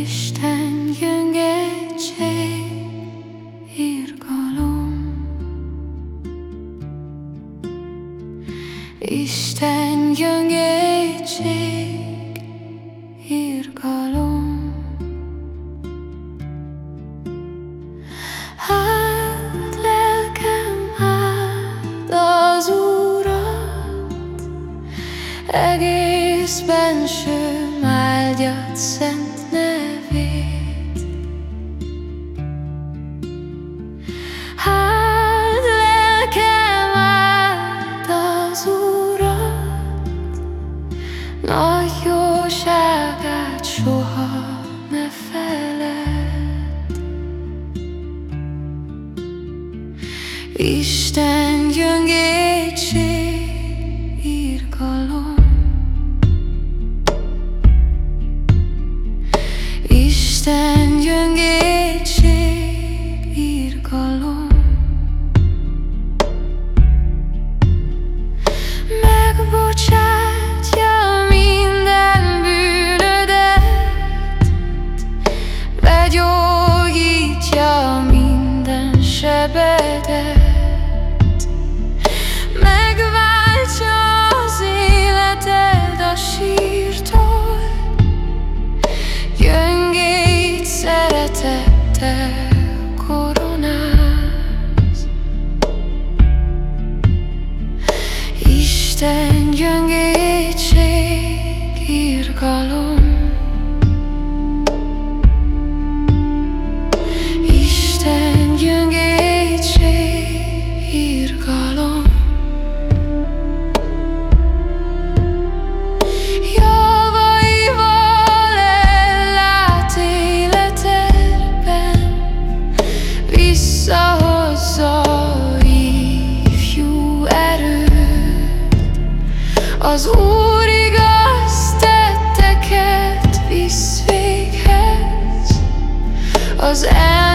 Isten gyöngedség, irgalom. Isten gyöngedség, irgalom. Hát lelkem áld az Úrat, egész bensőm áldjat szent nevét. Hát Nagy jóságát soha ne feled. Isten gyöngétség, Az Úr igaz tetteket visz véghez. Az elnyomottnak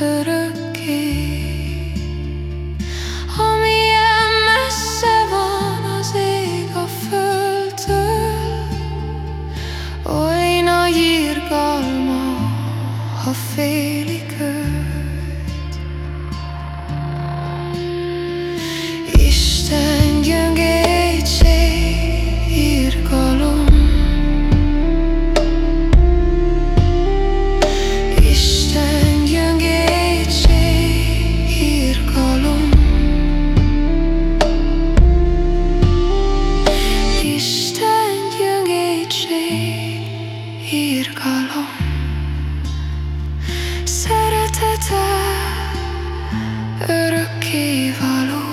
örökké. Amilyen van az ég a földtől, oly nagy irgalma, ha félik irgalom Szeretete örökké való